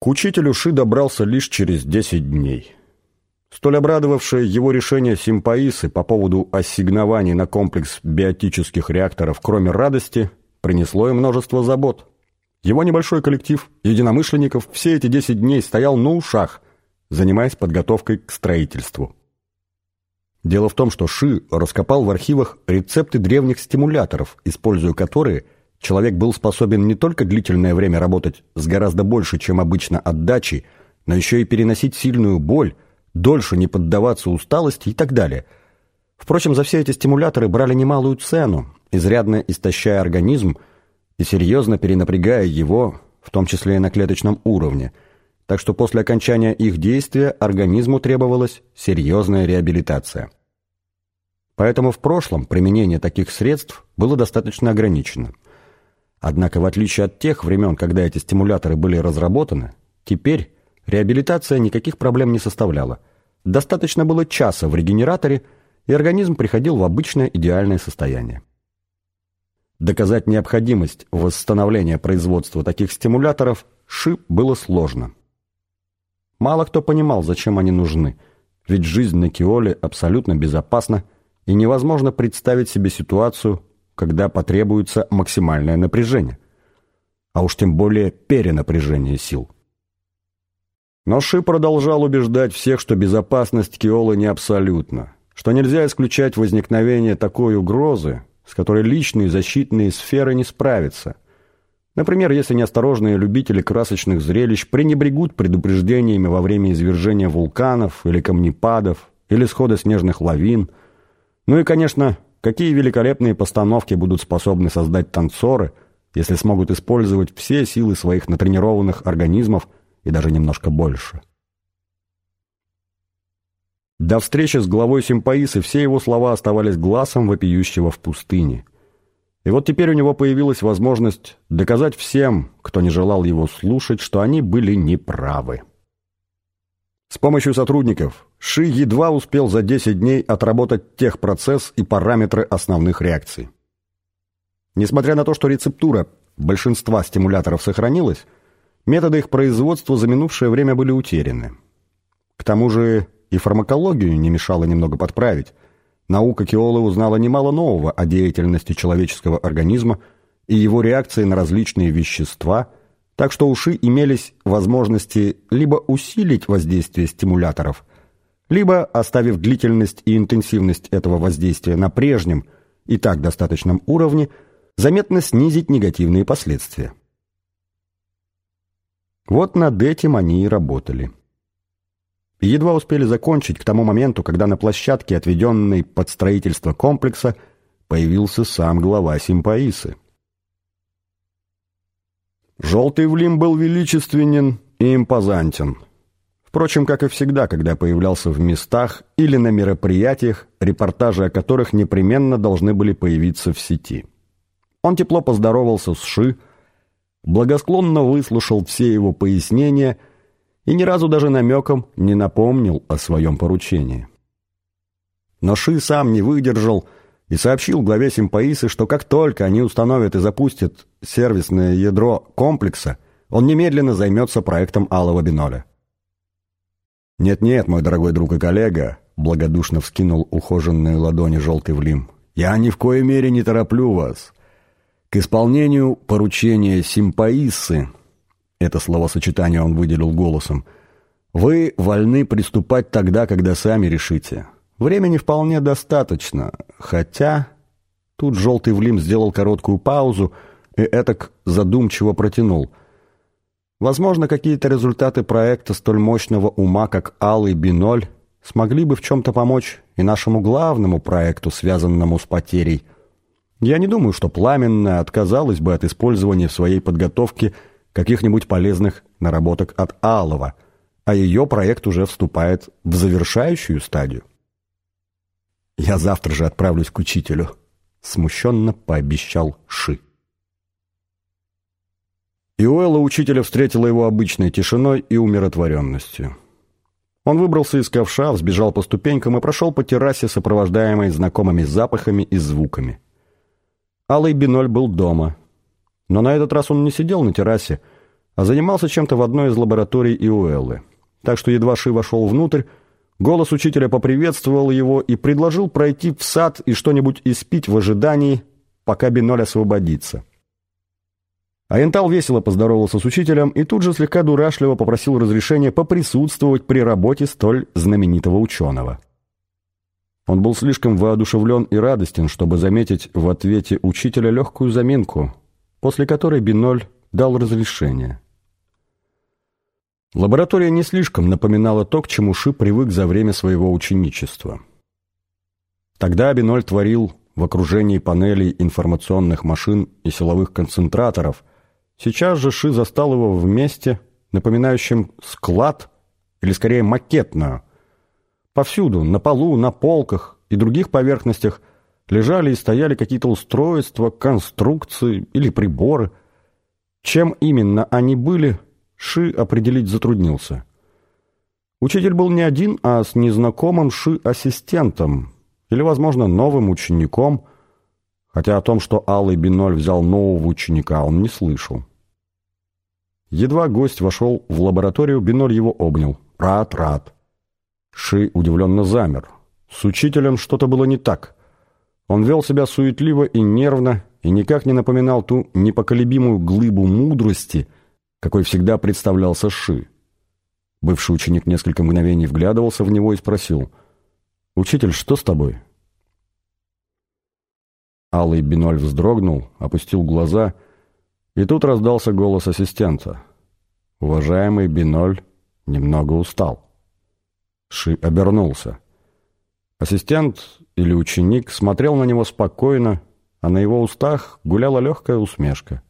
К учителю Ши добрался лишь через 10 дней. Столь обрадовавшее его решение симпаисы по поводу ассигнований на комплекс биотических реакторов, кроме радости, принесло и множество забот. Его небольшой коллектив единомышленников все эти 10 дней стоял на ушах, занимаясь подготовкой к строительству. Дело в том, что Ши раскопал в архивах рецепты древних стимуляторов, используя которые человек был способен не только длительное время работать с гораздо больше, чем обычно отдачей, но еще и переносить сильную боль, дольше не поддаваться усталости и так далее. Впрочем, за все эти стимуляторы брали немалую цену, изрядно истощая организм и серьезно перенапрягая его, в том числе и на клеточном уровне, так что после окончания их действия организму требовалась серьезная реабилитация. Поэтому в прошлом применение таких средств было достаточно ограничено. Однако, в отличие от тех времен, когда эти стимуляторы были разработаны, теперь реабилитация никаких проблем не составляла. Достаточно было часа в регенераторе, и организм приходил в обычное идеальное состояние. Доказать необходимость восстановления производства таких стимуляторов ШИП было сложно. Мало кто понимал, зачем они нужны, ведь жизнь на Киоле абсолютно безопасна, и невозможно представить себе ситуацию, когда потребуется максимальное напряжение, а уж тем более перенапряжение сил. Но Ши продолжал убеждать всех, что безопасность Киолы не абсолютна, что нельзя исключать возникновение такой угрозы, с которой личные защитные сферы не справятся. Например, если неосторожные любители красочных зрелищ пренебрегут предупреждениями во время извержения вулканов или камнепадов, или схода снежных лавин. Ну и, конечно, какие великолепные постановки будут способны создать танцоры, если смогут использовать все силы своих натренированных организмов и даже немножко больше. До встречи с главой симпаисы все его слова оставались глазом вопиющего в пустыне. И вот теперь у него появилась возможность доказать всем, кто не желал его слушать, что они были неправы. С помощью сотрудников Ши едва успел за 10 дней отработать техпроцесс и параметры основных реакций. Несмотря на то, что рецептура большинства стимуляторов сохранилась, методы их производства за минувшее время были утеряны. К тому же и фармакологию не мешало немного подправить. Наука Киолы узнала немало нового о деятельности человеческого организма и его реакции на различные вещества, так что у Ши имелись возможности либо усилить воздействие стимуляторов, либо, оставив длительность и интенсивность этого воздействия на прежнем и так достаточном уровне, заметно снизить негативные последствия. Вот над этим они и работали едва успели закончить к тому моменту, когда на площадке, отведенной под строительство комплекса, появился сам глава Симпаисы. Желтый Влим был величественен и импозантен. Впрочем, как и всегда, когда появлялся в местах или на мероприятиях, репортажи о которых непременно должны были появиться в сети. Он тепло поздоровался с Ши, благосклонно выслушал все его пояснения – и ни разу даже намеком не напомнил о своем поручении. Но Ши сам не выдержал и сообщил главе Симпаисы, что как только они установят и запустят сервисное ядро комплекса, он немедленно займется проектом Алого Биноля. «Нет-нет, мой дорогой друг и коллега», — благодушно вскинул ухоженные ладони желтый Влим, «я ни в коей мере не тороплю вас. К исполнению поручения Симпаисы это словосочетание он выделил голосом, вы вольны приступать тогда, когда сами решите. Времени вполне достаточно, хотя... Тут желтый Влим сделал короткую паузу и этак задумчиво протянул. Возможно, какие-то результаты проекта столь мощного ума, как Алый Биноль, смогли бы в чем-то помочь и нашему главному проекту, связанному с потерей. Я не думаю, что Пламенная отказалась бы от использования в своей подготовке каких-нибудь полезных наработок от Алова, а ее проект уже вступает в завершающую стадию. «Я завтра же отправлюсь к учителю», — смущенно пообещал Ши. Иоэла учителя встретила его обычной тишиной и умиротворенностью. Он выбрался из ковша, взбежал по ступенькам и прошел по террасе, сопровождаемой знакомыми запахами и звуками. Алый Биноль был дома — но на этот раз он не сидел на террасе, а занимался чем-то в одной из лабораторий Иуэллы. Так что едва Ши вошел внутрь, голос учителя поприветствовал его и предложил пройти в сад и что-нибудь испить в ожидании, пока Биноль освободится. Аентал весело поздоровался с учителем и тут же слегка дурашливо попросил разрешения поприсутствовать при работе столь знаменитого ученого. Он был слишком воодушевлен и радостен, чтобы заметить в ответе учителя легкую заминку, после которой Биноль дал разрешение. Лаборатория не слишком напоминала то, к чему Ши привык за время своего ученичества. Тогда Биноль творил в окружении панелей информационных машин и силовых концентраторов – Сейчас же Ши застал его в месте, напоминающем склад, или скорее макетную. Повсюду, на полу, на полках и других поверхностях лежали и стояли какие-то устройства, конструкции или приборы. Чем именно они были, Ши определить затруднился. Учитель был не один, а с незнакомым Ши-ассистентом, или, возможно, новым учеником, хотя о том, что Алый Биноль взял нового ученика, он не слышал. Едва гость вошел в лабораторию, Биноль его обнял. «Рад, рад». Ши удивленно замер. С учителем что-то было не так. Он вел себя суетливо и нервно, и никак не напоминал ту непоколебимую глыбу мудрости, какой всегда представлялся Ши. Бывший ученик несколько мгновений вглядывался в него и спросил, «Учитель, что с тобой?» Алый Биноль вздрогнул, опустил глаза — и тут раздался голос ассистента. Уважаемый Биноль немного устал. Ши обернулся. Ассистент или ученик смотрел на него спокойно, а на его устах гуляла легкая усмешка.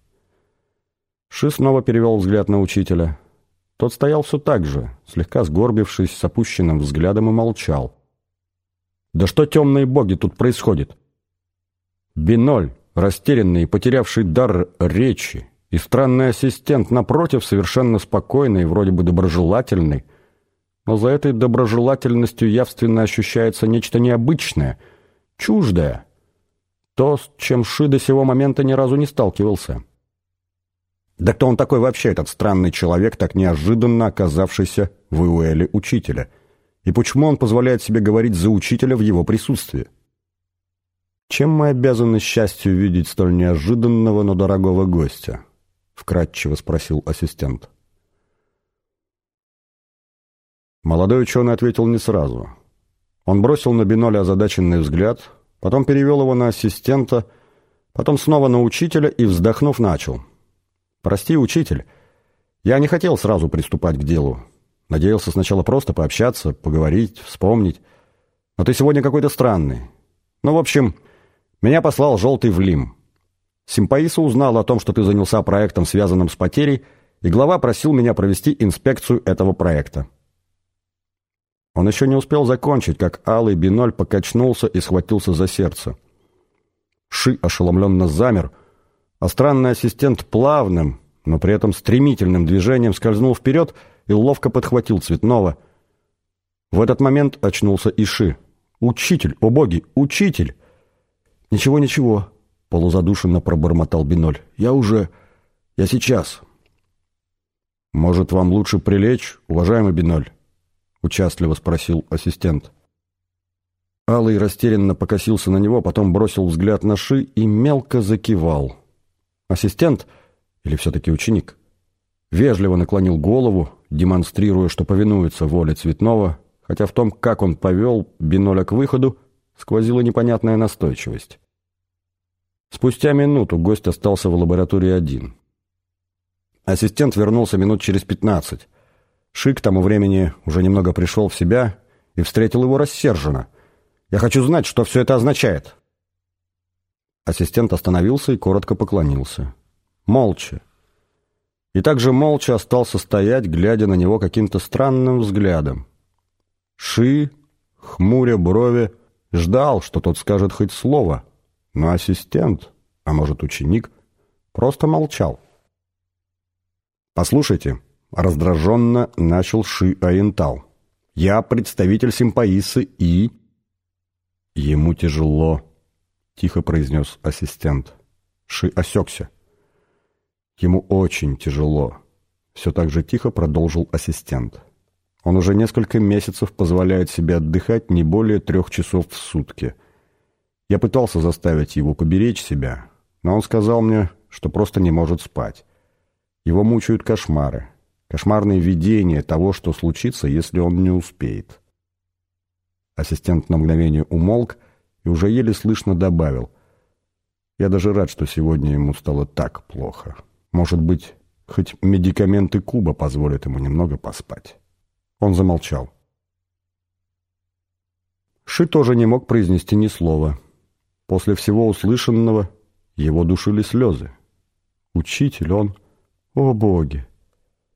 Ши снова перевел взгляд на учителя. Тот стоял все так же, слегка сгорбившись, с опущенным взглядом и молчал. «Да что темные боги тут происходит?» «Биноль, растерянный и потерявший дар речи, и странный ассистент, напротив, совершенно спокойный и вроде бы доброжелательный, но за этой доброжелательностью явственно ощущается нечто необычное, чуждое, то, с чем Ши до сего момента ни разу не сталкивался. Да кто он такой вообще, этот странный человек, так неожиданно оказавшийся в Иуэле учителя? И почему он позволяет себе говорить за учителя в его присутствии? «Чем мы обязаны счастью видеть столь неожиданного, но дорогого гостя?» — вкратчиво спросил ассистент. Молодой ученый ответил не сразу. Он бросил на Биноля озадаченный взгляд, потом перевел его на ассистента, потом снова на учителя и, вздохнув, начал. «Прости, учитель, я не хотел сразу приступать к делу. Надеялся сначала просто пообщаться, поговорить, вспомнить. Но ты сегодня какой-то странный. Ну, в общем, меня послал желтый Влим. Симпаиса узнал о том, что ты занялся проектом, связанным с потерей, и глава просил меня провести инспекцию этого проекта. Он еще не успел закончить, как алый биноль покачнулся и схватился за сердце. Ши ошеломленно замер, а странный ассистент плавным, но при этом стремительным движением скользнул вперед и ловко подхватил Цветного. В этот момент очнулся и Ши. «Учитель! О боги! Учитель!» «Ничего, ничего», — полузадушенно пробормотал Биноль. «Я уже... Я сейчас». «Может, вам лучше прилечь, уважаемый Биноль?» — участливо спросил ассистент. Алый растерянно покосился на него, потом бросил взгляд на Ши и мелко закивал. Ассистент, или все-таки ученик, вежливо наклонил голову, демонстрируя, что повинуется воле Цветного, хотя в том, как он повел Биноля к выходу, сквозила непонятная настойчивость. Спустя минуту гость остался в лаборатории один. Ассистент вернулся минут через пятнадцать. Шик к тому времени уже немного пришел в себя и встретил его рассерженно. «Я хочу знать, что все это означает». Ассистент остановился и коротко поклонился. Молча. И также молча остался стоять, глядя на него каким-то странным взглядом. Ши, хмуря брови, Ждал, что тот скажет хоть слово, но ассистент, а может ученик, просто молчал. «Послушайте», — раздраженно начал Ши Аентал, — «я представитель симпаисы и...» «Ему тяжело», — тихо произнес ассистент. Ши осекся. «Ему очень тяжело. все так же тихо продолжил ассистент. Он уже несколько месяцев позволяет себе отдыхать не более трех часов в сутки. Я пытался заставить его поберечь себя, но он сказал мне, что просто не может спать. Его мучают кошмары, кошмарные видения того, что случится, если он не успеет. Ассистент на мгновение умолк и уже еле слышно добавил. Я даже рад, что сегодня ему стало так плохо. Может быть, хоть медикаменты Куба позволят ему немного поспать. Он замолчал. Ши тоже не мог произнести ни слова. После всего услышанного его душили слезы. Учитель он... О, боги!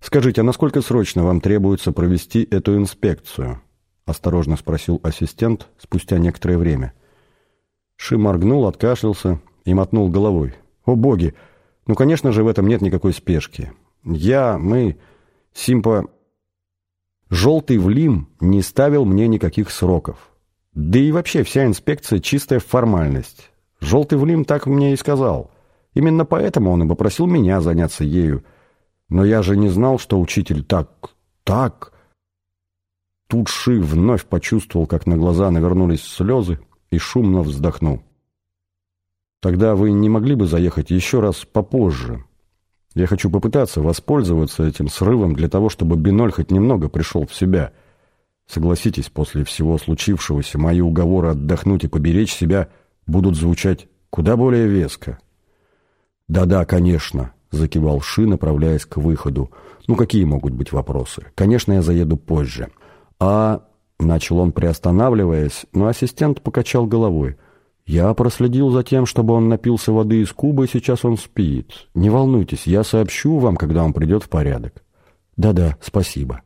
Скажите, а насколько срочно вам требуется провести эту инспекцию? Осторожно спросил ассистент спустя некоторое время. Ши моргнул, откашлялся и мотнул головой. О, боги! Ну, конечно же, в этом нет никакой спешки. Я, мы, Симпа... Желтый Влим не ставил мне никаких сроков. Да и вообще вся инспекция — чистая формальность. Желтый Влим так мне и сказал. Именно поэтому он и попросил меня заняться ею. Но я же не знал, что учитель так... так... Тут Ши вновь почувствовал, как на глаза навернулись слезы, и шумно вздохнул. «Тогда вы не могли бы заехать еще раз попозже?» Я хочу попытаться воспользоваться этим срывом для того, чтобы Биноль хоть немного пришел в себя. Согласитесь, после всего случившегося мои уговоры отдохнуть и поберечь себя будут звучать куда более веско. «Да-да, конечно», — закивал Ши, направляясь к выходу. «Ну, какие могут быть вопросы? Конечно, я заеду позже». «А...» — начал он, приостанавливаясь, но ассистент покачал головой — я проследил за тем, чтобы он напился воды из куба, и сейчас он спит. Не волнуйтесь, я сообщу вам, когда он придет в порядок. Да-да, спасибо.